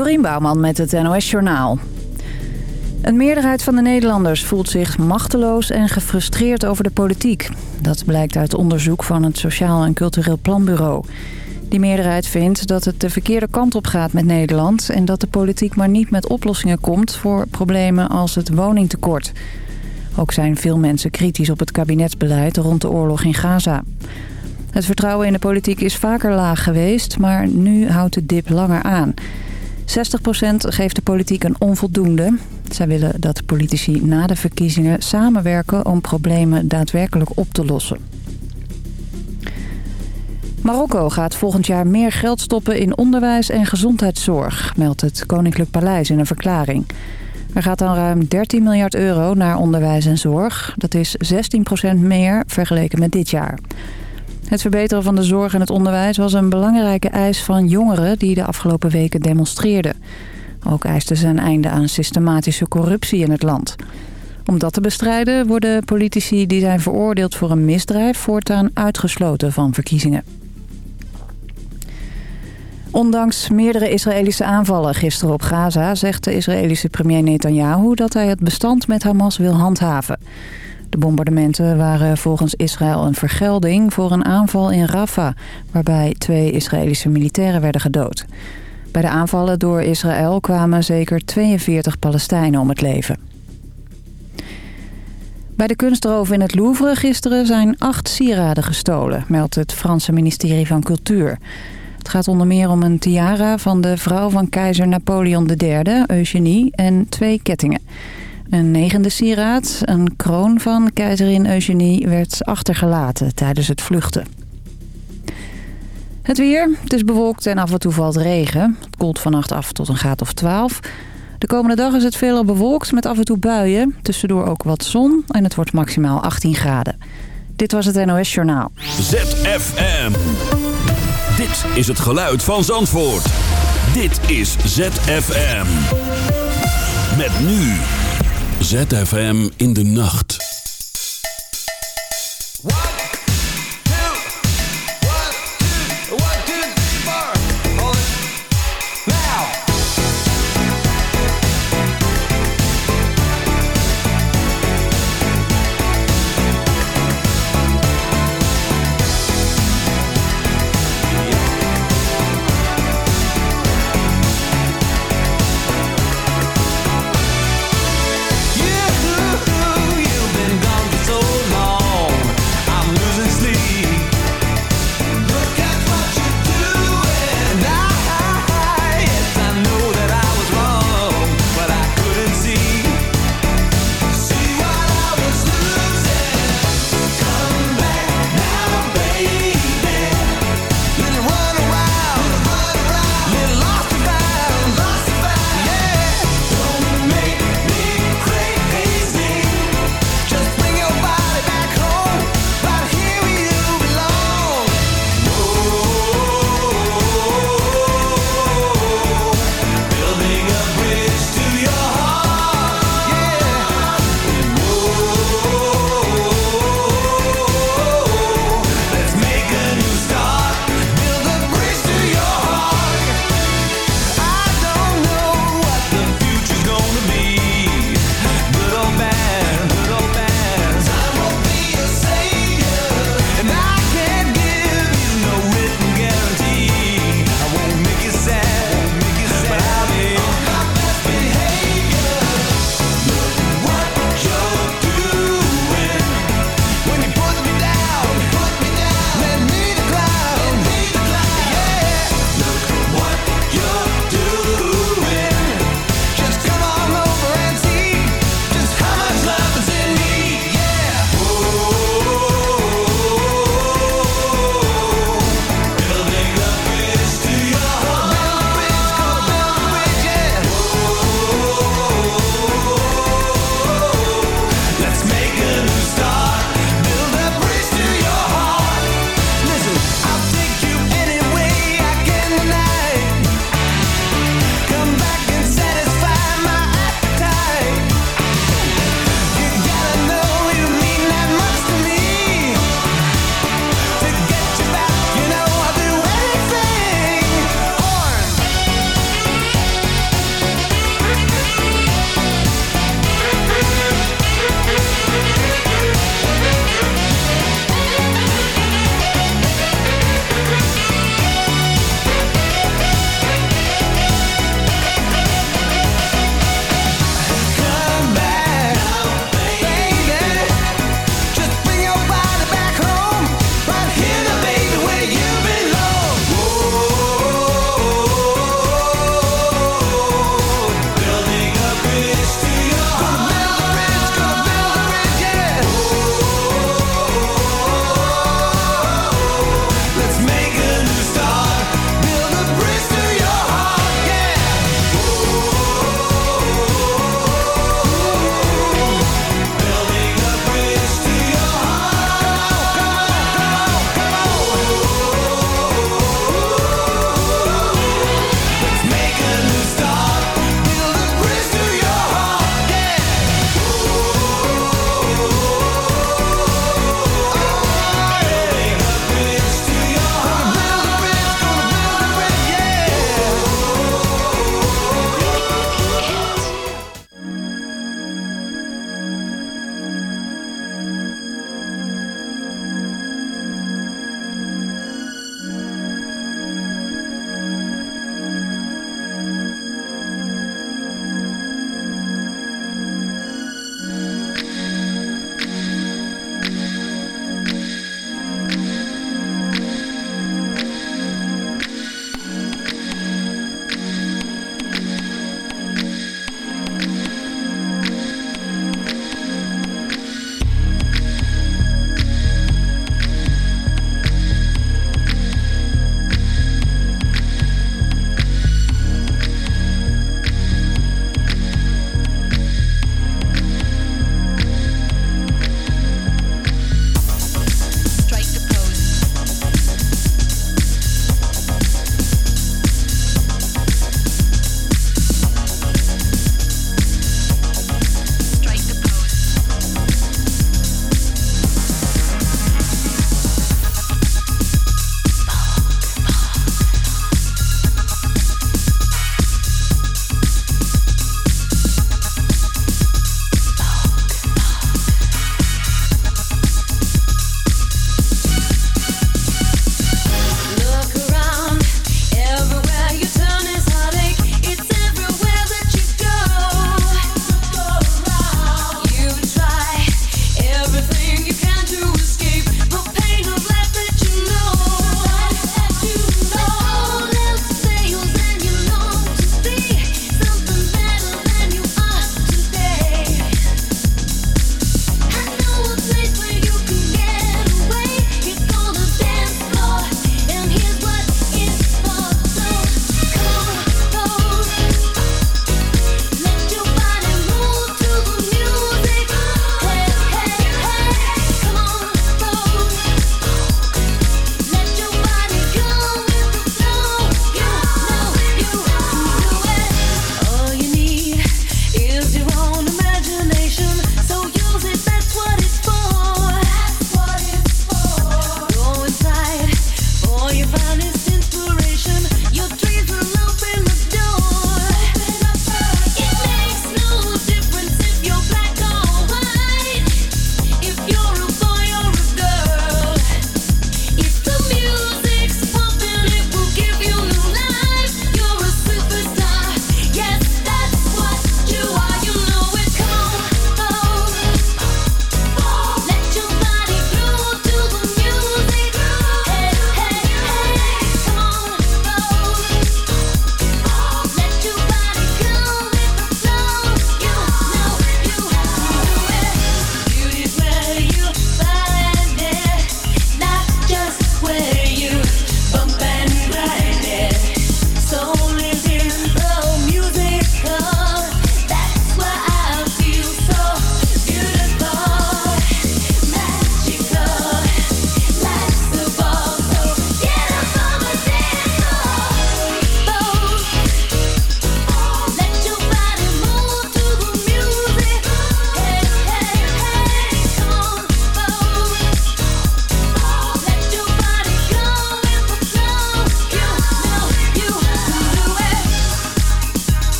Dorien Bouwman met het NOS Journaal. Een meerderheid van de Nederlanders voelt zich machteloos en gefrustreerd over de politiek. Dat blijkt uit onderzoek van het Sociaal en Cultureel Planbureau. Die meerderheid vindt dat het de verkeerde kant op gaat met Nederland... en dat de politiek maar niet met oplossingen komt voor problemen als het woningtekort. Ook zijn veel mensen kritisch op het kabinetsbeleid rond de oorlog in Gaza. Het vertrouwen in de politiek is vaker laag geweest, maar nu houdt de dip langer aan. 60% geeft de politiek een onvoldoende. Zij willen dat politici na de verkiezingen samenwerken om problemen daadwerkelijk op te lossen. Marokko gaat volgend jaar meer geld stoppen in onderwijs en gezondheidszorg, meldt het Koninklijk Paleis in een verklaring. Er gaat dan ruim 13 miljard euro naar onderwijs en zorg. Dat is 16% meer vergeleken met dit jaar. Het verbeteren van de zorg en het onderwijs was een belangrijke eis van jongeren die de afgelopen weken demonstreerden. Ook eisten ze een einde aan systematische corruptie in het land. Om dat te bestrijden worden politici die zijn veroordeeld voor een misdrijf voortaan uitgesloten van verkiezingen. Ondanks meerdere Israëlische aanvallen gisteren op Gaza... zegt de Israëlische premier Netanyahu dat hij het bestand met Hamas wil handhaven. De bombardementen waren volgens Israël een vergelding voor een aanval in Rafah... waarbij twee Israëlische militairen werden gedood. Bij de aanvallen door Israël kwamen zeker 42 Palestijnen om het leven. Bij de kunstroof in het Louvre gisteren zijn acht sieraden gestolen... meldt het Franse ministerie van Cultuur... Het gaat onder meer om een tiara van de vrouw van keizer Napoleon III, Eugenie, en twee kettingen. Een negende sieraad, een kroon van keizerin Eugenie, werd achtergelaten tijdens het vluchten. Het weer. Het is bewolkt en af en toe valt regen. Het koelt vannacht af tot een graad of 12. De komende dag is het veelal bewolkt met af en toe buien. Tussendoor ook wat zon en het wordt maximaal 18 graden. Dit was het NOS Journaal. ZFM. Dit is het geluid van Zandvoort. Dit is ZFM. Met nu. ZFM in de nacht.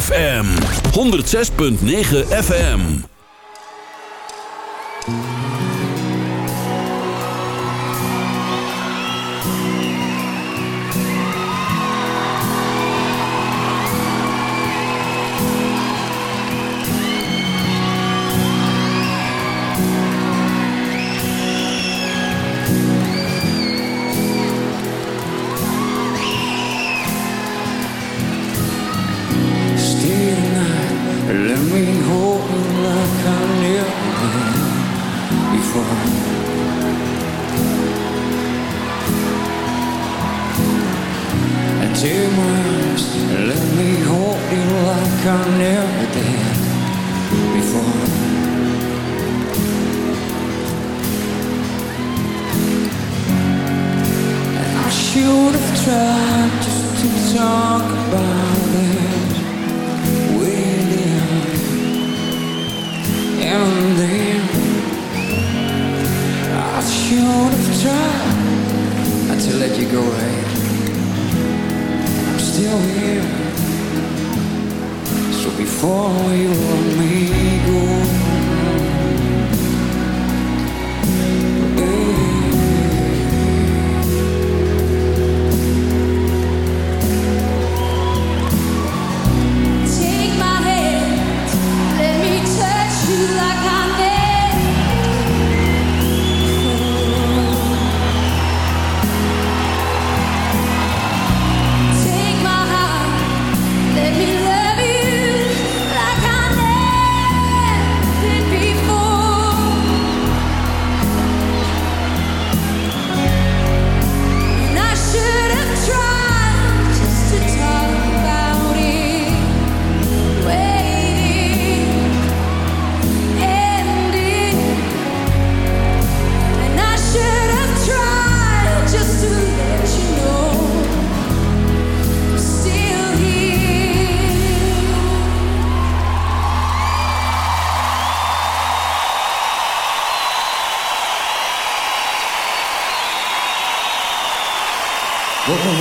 ZFM 106.9 FM.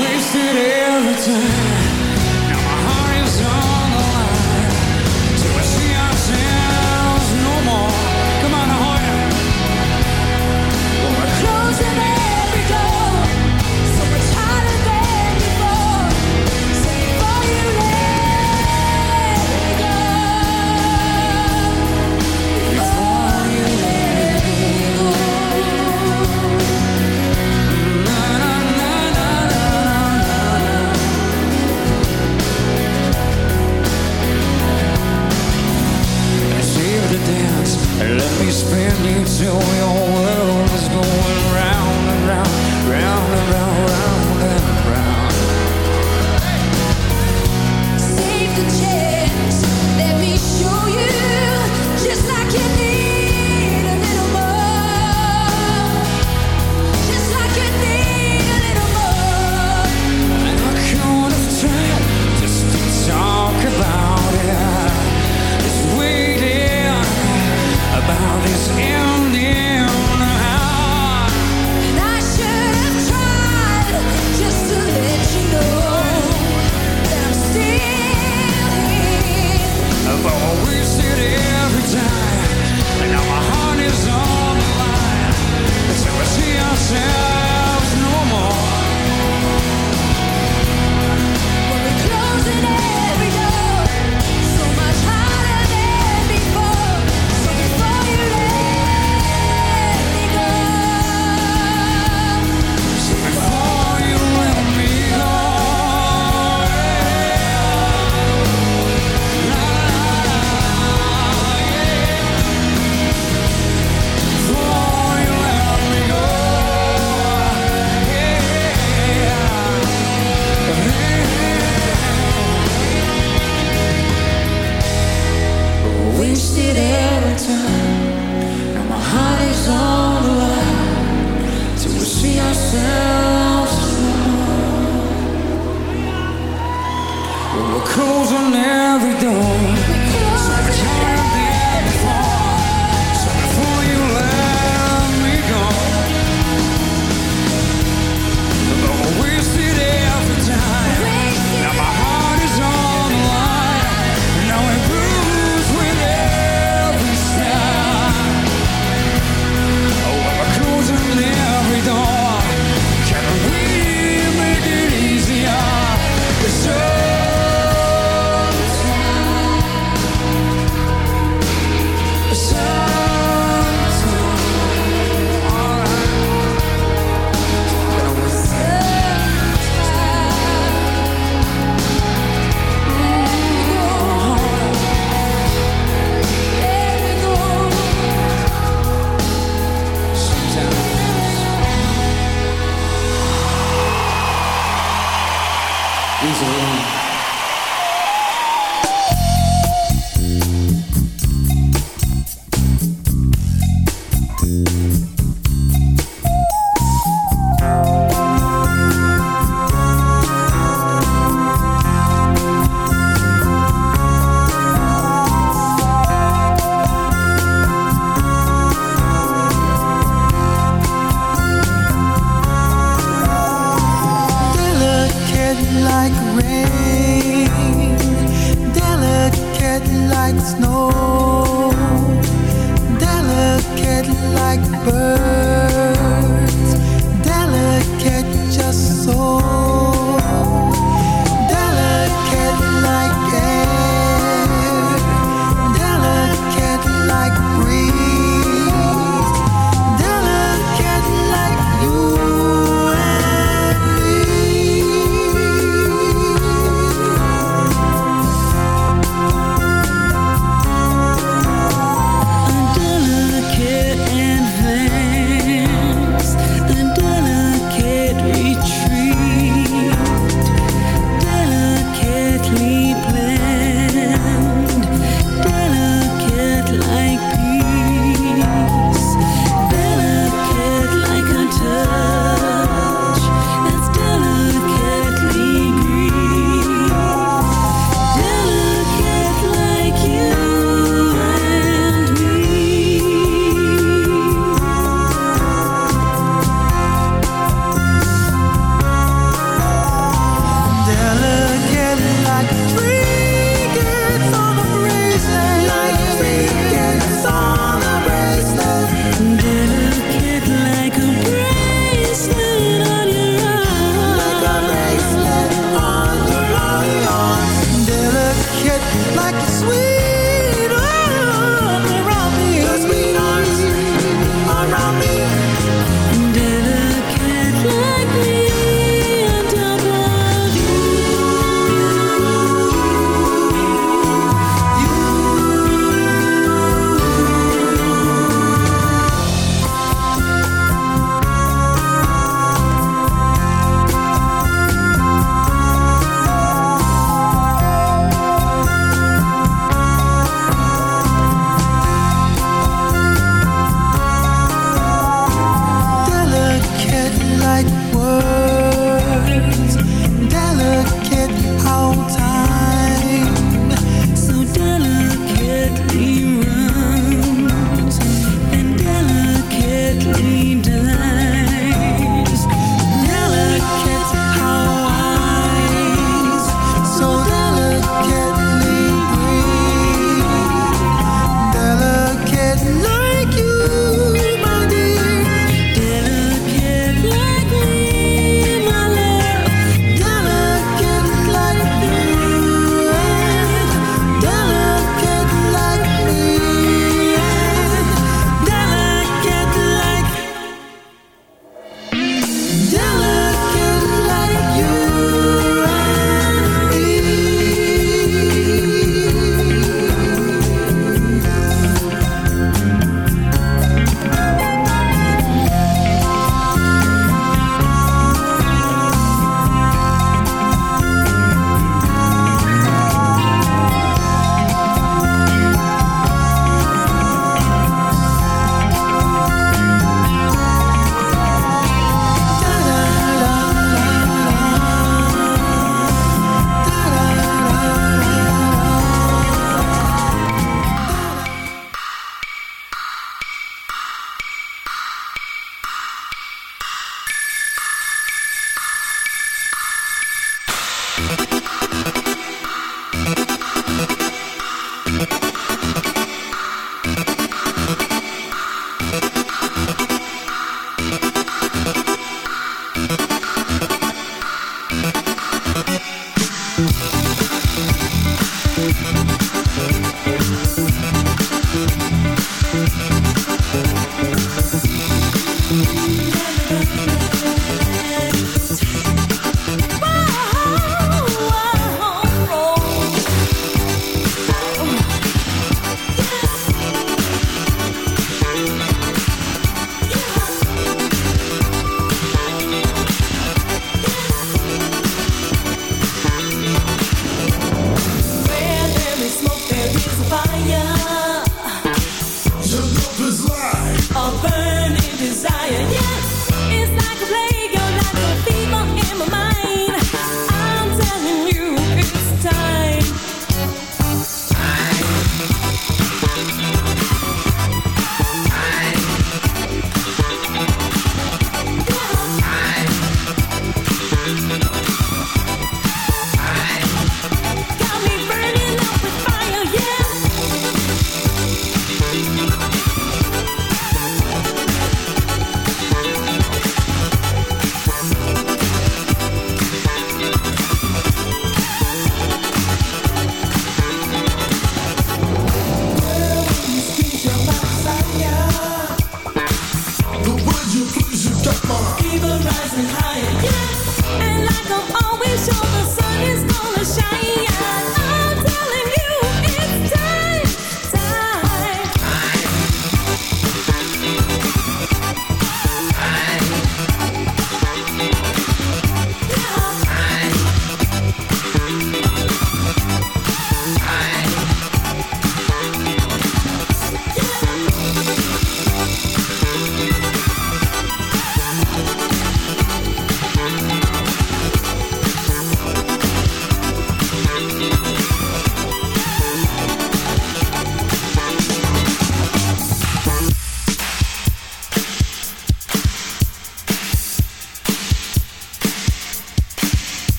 wasted every time. me to your world.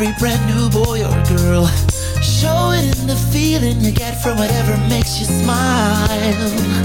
every brand new boy or girl. Show it in the feeling you get from whatever makes you smile.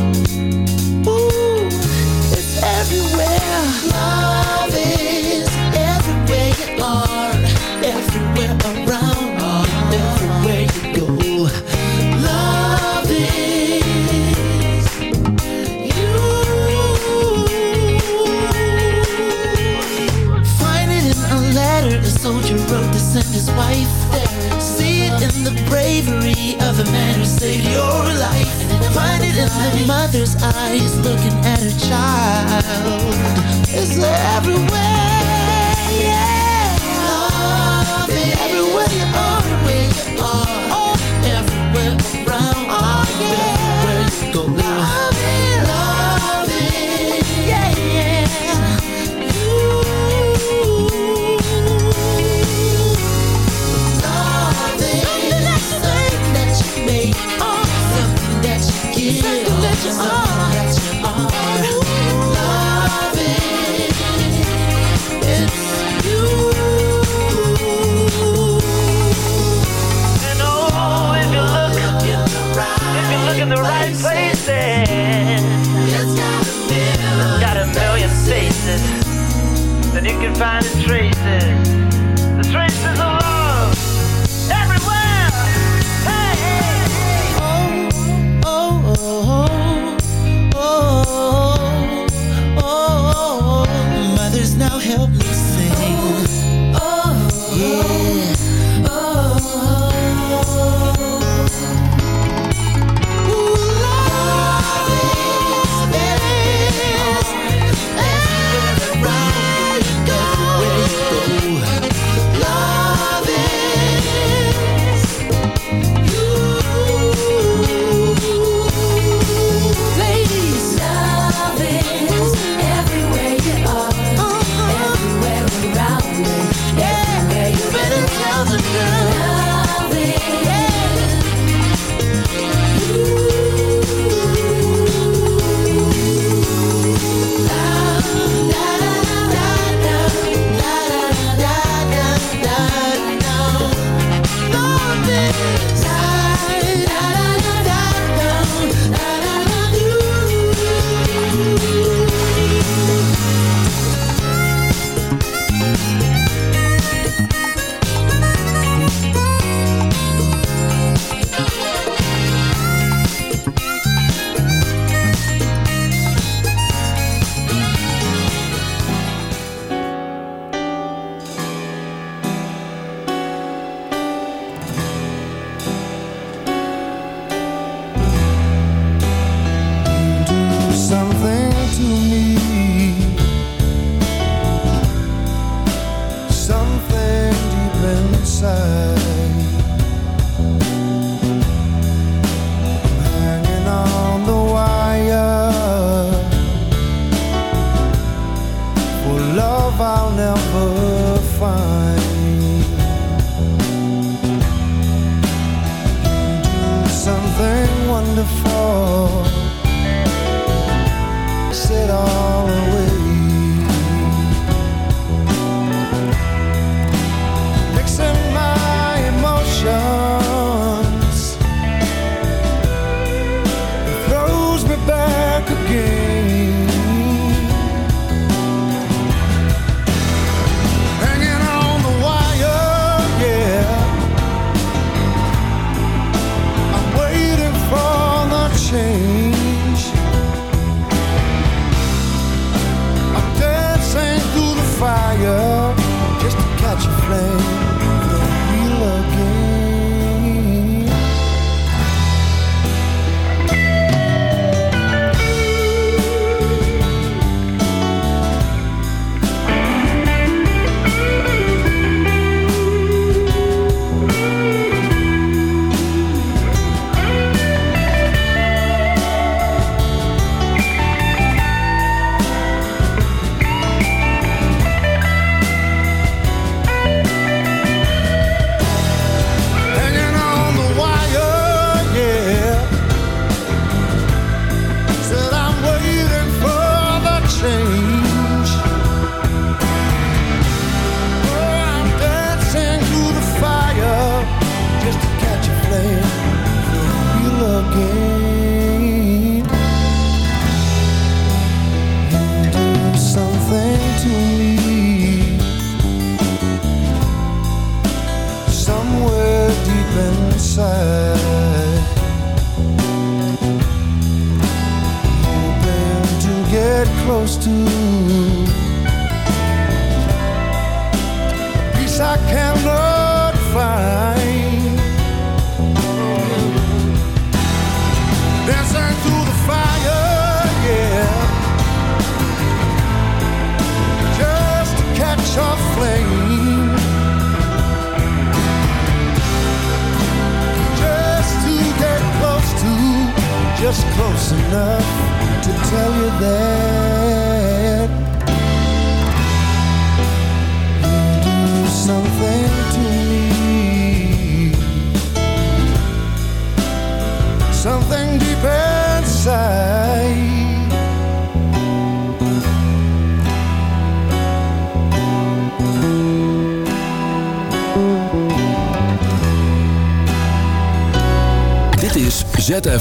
places. Got a million, faces that you can find the traces. The traces of Hanging on the wire. For love I'll never find. Something wonderful. Sit all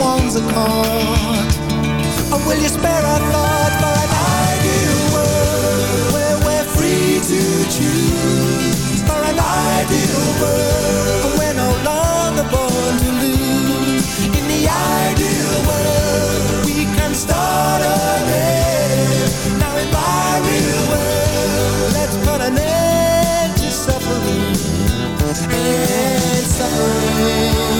one's a accord? And will you spare a thought for an ideal world where we're free to choose? For an ideal world where we're no longer born to lose. In the ideal world, we can start again. Now in my real world, let's put an end to suffering and suffering.